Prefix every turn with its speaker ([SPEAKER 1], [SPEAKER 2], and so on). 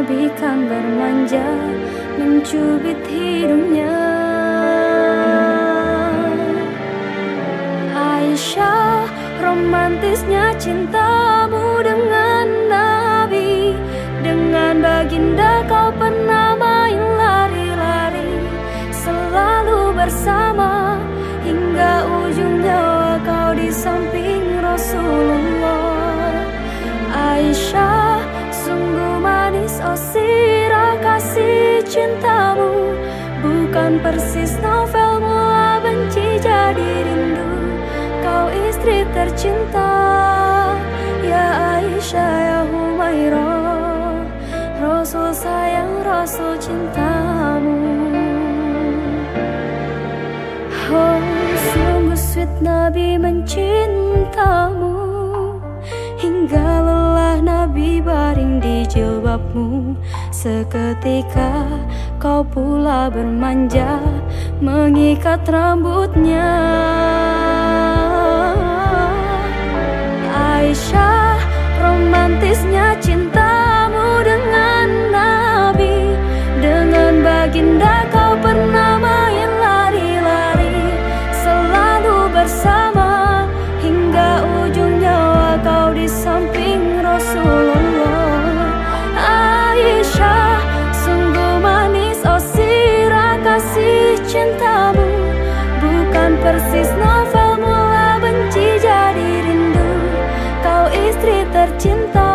[SPEAKER 1] Nabi kan bermanja Mencubit hidungnya Aisyah romantisnya cintamu sirah kasih cintamu Bukan persis novel mula benci jadi rindu. Kau istri tercinta Ya Aisyah ya Humairah Rasul sayang Rasul cintamu. Oh sungguh sweet Nabi mencintamu Hingga di jilbabmu Seketika kau pula bermanja Mengikat rambutnya. Aisyah persis novel mula benci jadi rindu. Kau istri tercinta